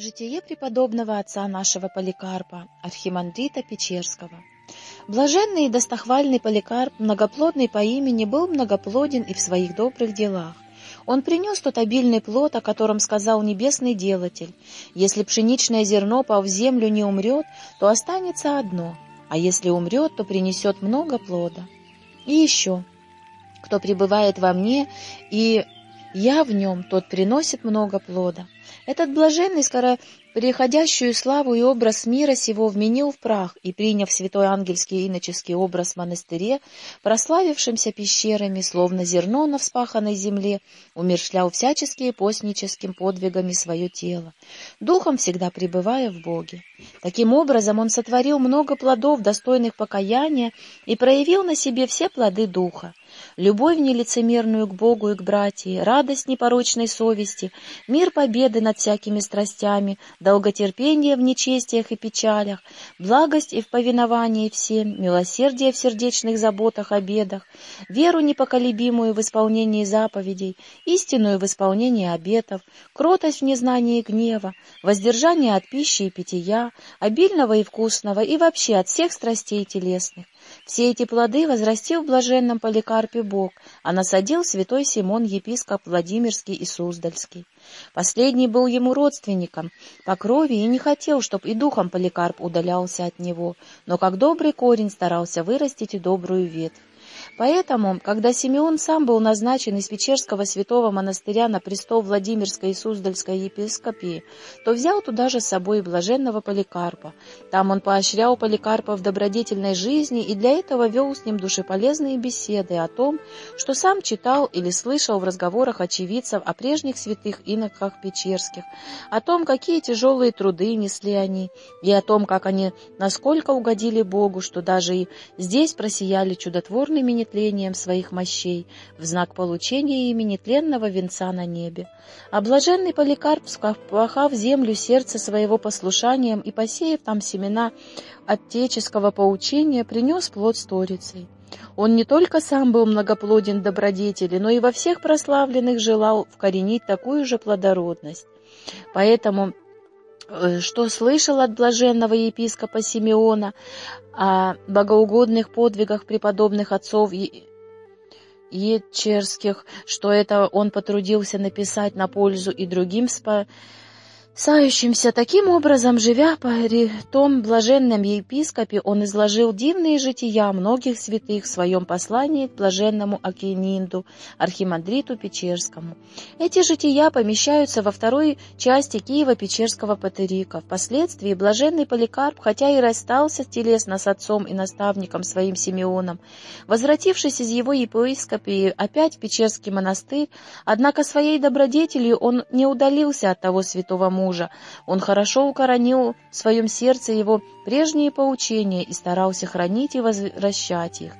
Житие преподобного отца нашего Поликарпа, архимандрита Печерского. Блаженный и достохвальный Поликарп, многоплодный по имени, был многоплоден и в своих добрых делах. Он принес тот обильный плод, о котором сказал небесный делатель. Если пшеничное зерно, пав в землю, не умрет, то останется одно, а если умрет, то принесет много плода. И еще, кто пребывает во мне, и я в нем, тот приносит много плода. Этот блаженный, скоро приходящую славу и образ мира сего вменил в прах и, приняв святой ангельский иноческий образ в монастыре, прославившимся пещерами, словно зерно на вспаханной земле, умершлял всяческие постническим подвигами свое тело, духом всегда пребывая в Боге. Таким образом он сотворил много плодов, достойных покаяния, и проявил на себе все плоды духа. Любовь нелицемерную к Богу и к братьям, радость непорочной совести, мир победы над всякими страстями, долготерпение в нечестиях и печалях, благость и в повиновании всем, милосердие в сердечных заботах о бедах, веру непоколебимую в исполнении заповедей, истинную в исполнении обетов, кротость в незнании гнева, воздержание от пищи и питья, обильного и вкусного и вообще от всех страстей телесных. Все эти плоды возрастил в блаженном Поликарпе Бог, а насадил святой Симон, епископ Владимирский и Суздальский. Последний был ему родственником по крови и не хотел, чтобы и духом Поликарп удалялся от него, но как добрый корень старался вырастить и добрую ветвь. Поэтому, когда Симеон сам был назначен из Печерского святого монастыря на престол Владимирской и Суздальской епископии, то взял туда же с собой блаженного Поликарпа. Там он поощрял Поликарпа в добродетельной жизни и для этого вел с ним душеполезные беседы о том, что сам читал или слышал в разговорах очевидцев о прежних святых иноках Печерских, о том, какие тяжелые труды несли они, и о том, как они насколько угодили Богу, что даже и здесь просияли чудотворными нетлением своих мощей в знак получения ими нетленного венца на небе. А блаженный Поликарп, впахав землю сердце своего послушанием и посеяв там семена отеческого поучения, принес плод сторицей. Он не только сам был многоплоден добродетели, но и во всех прославленных желал вкоренить такую же плодородность. Поэтому что слышал от блаженного епископа Симеона о богоугодных подвигах преподобных отцов Ечерских, что это он потрудился написать на пользу и другим спа Сающимся таким образом, живя по том блаженном епископе, он изложил дивные жития многих святых в своем послании к блаженному Акининду, архимандриту Печерскому. Эти жития помещаются во второй части Киева-Печерского патерика. Впоследствии блаженный Поликарп, хотя и расстался телесно с отцом и наставником своим Симеоном, возвратившись из его епископии опять в Печерский монастырь, однако своей добродетелью он не удалился от того святого мужа, мужа. Он хорошо укоронил в своем сердце его прежние поучения и старался хранить и возвращать их.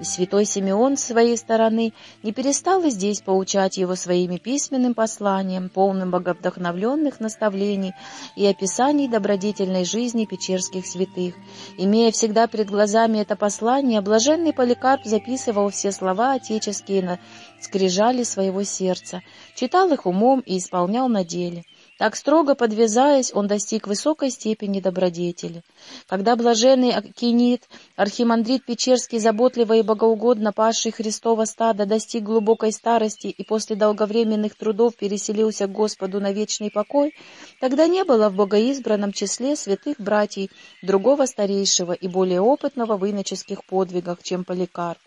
И святой Симеон с своей стороны не перестал и здесь поучать его своими письменным посланием, полным боговдохновленных наставлений и описаний добродетельной жизни печерских святых. Имея всегда перед глазами это послание, блаженный Поликарп записывал все слова отеческие на скрижали своего сердца, читал их умом и исполнял на деле. Так строго подвязаясь, он достиг высокой степени добродетели. Когда блаженный Акинит, архимандрит Печерский, заботливо и богоугодно пасший Христова стада, достиг глубокой старости и после долговременных трудов переселился к Господу на вечный покой, тогда не было в богоизбранном числе святых братьев другого старейшего и более опытного в иноческих подвигах, чем Поликарп.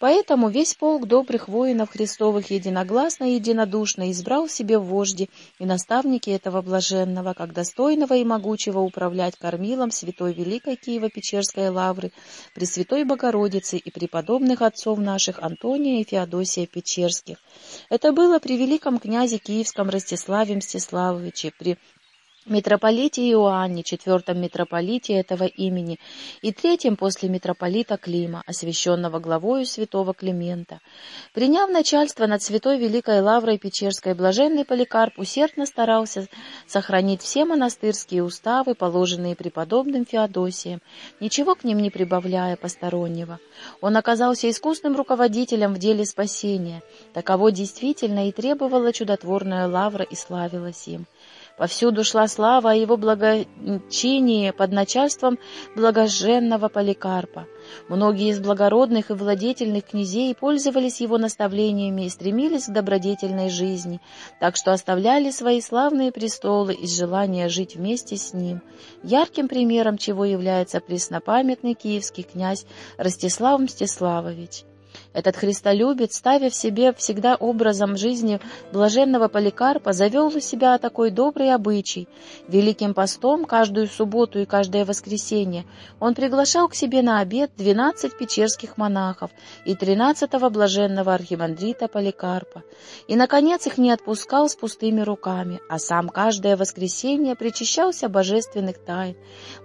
Поэтому весь полк добрых воинов Христовых единогласно и единодушно избрал себе вожди и наставники этого блаженного, как достойного и могучего управлять кормилом святой Великой Киево-Печерской лавры, Пресвятой Богородицы и преподобных отцов наших Антония и Феодосия Печерских. Это было при великом князе Киевском Ростиславе Мстиславовиче, при митрополите Иоанне, четвертом митрополите этого имени, и третьем после митрополита Клима, освященного главою святого Климента. Приняв начальство над святой Великой Лаврой Печерской, блаженный Поликарп усердно старался сохранить все монастырские уставы, положенные преподобным Феодосием, ничего к ним не прибавляя постороннего. Он оказался искусным руководителем в деле спасения. Таково действительно и требовала чудотворная Лавра и славилась им. Повсюду шла слава о его благочинии под начальством благоженного Поликарпа. Многие из благородных и владетельных князей пользовались его наставлениями и стремились к добродетельной жизни, так что оставляли свои славные престолы из желания жить вместе с ним, ярким примером чего является преснопамятный киевский князь Ростислав Мстиславович. Этот христолюбец, ставя в себе всегда образом жизни блаженного Поликарпа, завел у себя такой добрый обычай. Великим постом каждую субботу и каждое воскресенье он приглашал к себе на обед двенадцать печерских монахов и тринадцатого блаженного архимандрита Поликарпа. И, наконец, их не отпускал с пустыми руками, а сам каждое воскресенье причащался божественных тайн,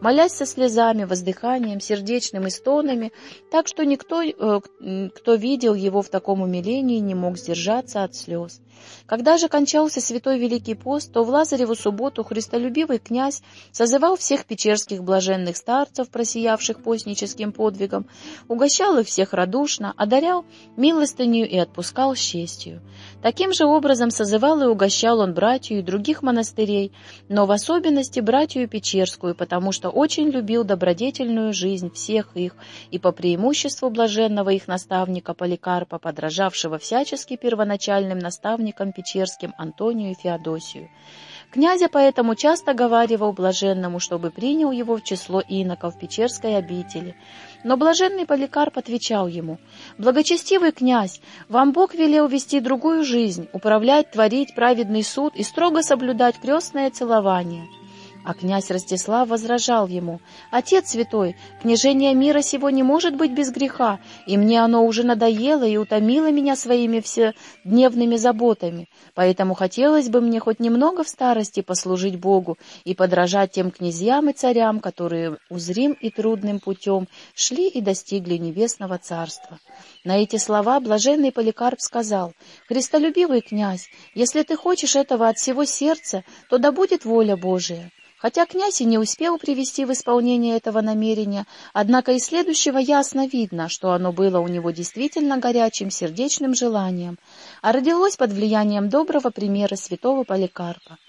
молясь со слезами, воздыханием, сердечными стонами, так что никто, э, кто видел его в таком умилении, не мог сдержаться от слез. Когда же кончался святой Великий пост, то в Лазареву субботу христолюбивый князь созывал всех печерских блаженных старцев, просиявших постническим подвигом, угощал их всех радушно, одарял милостынью и отпускал с честью. Таким же образом созывал и угощал он братью и других монастырей, но в особенности братью Печерскую, потому что очень любил добродетельную жизнь всех их и по преимуществу блаженного их наставника Поликарпа, подражавшего всячески первоначальным наставникам Печерским Антонию и Феодосию. Князя поэтому часто говаривал блаженному, чтобы принял его в число иноков Печерской обители. Но блаженный Поликарп отвечал ему, «Благочестивый князь, вам Бог велел вести другую жизнь, управлять, творить праведный суд и строго соблюдать крестное целование». А князь Ростислав возражал ему, «Отец святой, княжение мира сего не может быть без греха, и мне оно уже надоело и утомило меня своими вседневными заботами, поэтому хотелось бы мне хоть немного в старости послужить Богу и подражать тем князьям и царям, которые узрим и трудным путем шли и достигли небесного царства». На эти слова блаженный Поликарп сказал, «Христолюбивый князь, если ты хочешь этого от всего сердца, то да будет воля Божия». Хотя князь и не успел привести в исполнение этого намерения, однако из следующего ясно видно, что оно было у него действительно горячим сердечным желанием, а родилось под влиянием доброго примера святого Поликарпа.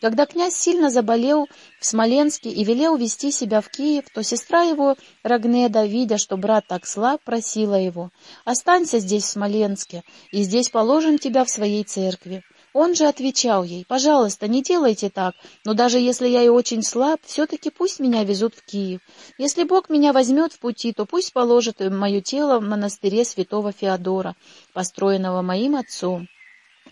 Когда князь сильно заболел в Смоленске и велел вести себя в Киев, то сестра его, Рагнеда, видя, что брат так слаб, просила его, «Останься здесь, в Смоленске, и здесь положим тебя в своей церкви». Он же отвечал ей, «Пожалуйста, не делайте так, но даже если я и очень слаб, все-таки пусть меня везут в Киев. Если Бог меня возьмет в пути, то пусть положит мое тело в монастыре святого Феодора, построенного моим отцом».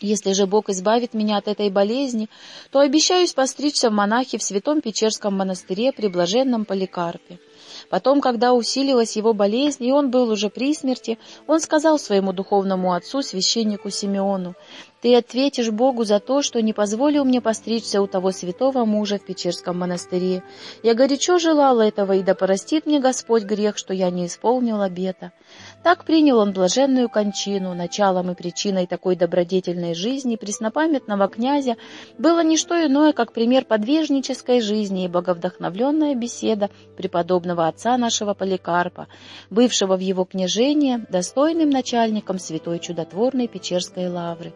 Если же Бог избавит меня от этой болезни, то обещаюсь постричься в монахи в святом Печерском монастыре при блаженном Поликарпе. Потом, когда усилилась его болезнь, и он был уже при смерти, он сказал своему духовному отцу, священнику Симеону, ты ответишь Богу за то, что не позволил мне постричься у того святого мужа в Печерском монастыре. Я горячо желала этого, и да простит мне Господь грех, что я не исполнил обета. Так принял он блаженную кончину. Началом и причиной такой добродетельной жизни преснопамятного князя было не что иное, как пример подвижнической жизни и боговдохновленная беседа преподобного отца нашего Поликарпа, бывшего в его княжении достойным начальником святой чудотворной Печерской лавры.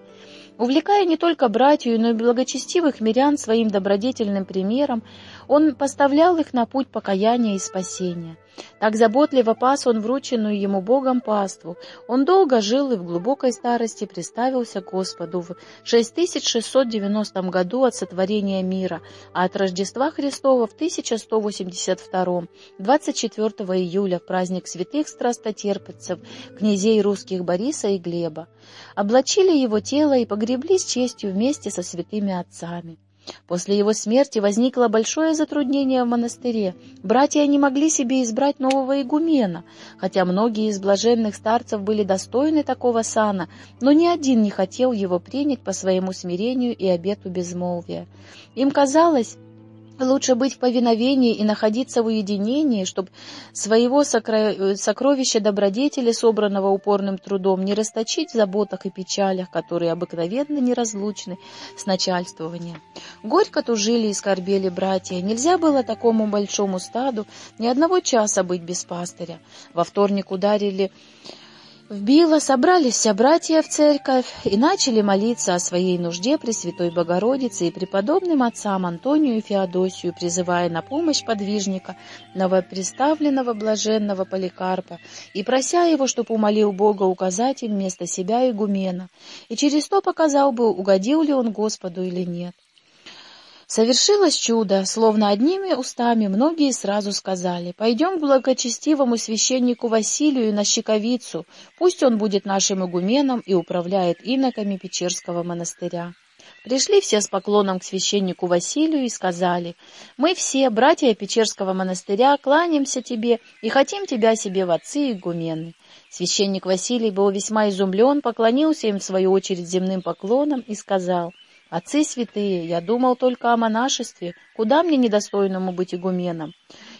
Увлекая не только братью, но и благочестивых мирян своим добродетельным примером, он поставлял их на путь покаяния и спасения. Так заботливо пас он врученную ему Богом паству. Он долго жил и в глубокой старости приставился Господу в 6690 году от сотворения мира, а от Рождества Христова в 1182, 24 июля, в праздник святых страстотерпецев, князей русских Бориса и Глеба. Облачили его тело и погребли с честью вместе со святыми отцами. После его смерти возникло большое затруднение в монастыре. Братья не могли себе избрать нового игумена, хотя многие из блаженных старцев были достойны такого сана, но ни один не хотел его принять по своему смирению и обету безмолвия. Им казалось, Лучше быть в повиновении и находиться в уединении, чтобы своего сокро... сокровища добродетели, собранного упорным трудом, не расточить в заботах и печалях, которые обыкновенно неразлучны с начальствованием. Горько тужили и скорбели братья. Нельзя было такому большому стаду ни одного часа быть без пастыря. Во вторник ударили В Било собрались все братья в церковь и начали молиться о своей нужде Пресвятой Богородице и преподобным отцам Антонию и Феодосию, призывая на помощь подвижника, новоприставленного блаженного Поликарпа, и прося его, чтобы умолил Бога указать им вместо себя игумена, и через то показал бы, угодил ли он Господу или нет. Совершилось чудо, словно одними устами многие сразу сказали, «Пойдем к благочестивому священнику Василию на Щековицу, пусть он будет нашим игуменом и управляет иноками Печерского монастыря». Пришли все с поклоном к священнику Василию и сказали, «Мы все, братья Печерского монастыря, кланяемся тебе и хотим тебя себе в отцы и игумены». Священник Василий был весьма изумлен, поклонился им в свою очередь земным поклоном и сказал, — Отцы святые, я думал только о монашестве, куда мне недостойному быть игуменом?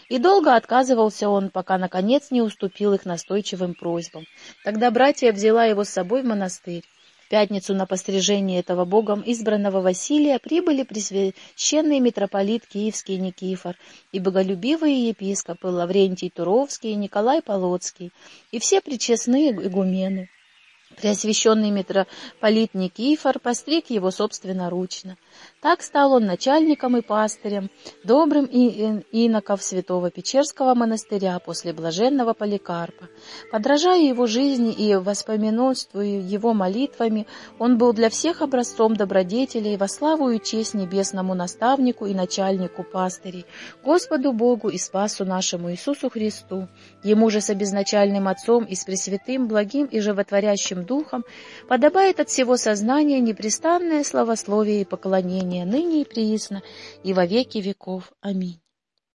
И долго отказывался он, пока, наконец, не уступил их настойчивым просьбам. Тогда братья взяла его с собой в монастырь. В пятницу на пострижение этого богом избранного Василия прибыли пресвященный митрополит Киевский Никифор и боголюбивые епископы Лаврентий Туровский и Николай Полоцкий, и все причестные игумены. Преосвященный митрополит Никифор постриг его собственноручно. Так стал он начальником и пастырем, добрым иноков святого Печерского монастыря после блаженного Поликарпа. Подражая его жизни и воспоминуствуя его молитвами, он был для всех образцом добродетелей во славу и честь небесному наставнику и начальнику пастырей, Господу Богу и Спасу нашему Иисусу Христу. Ему же с обезначальным Отцом и с Пресвятым, благим и животворящим Духом подобает от всего сознания непрестанное славословие и поклонение ныне и приисно, и во веки веков. Аминь.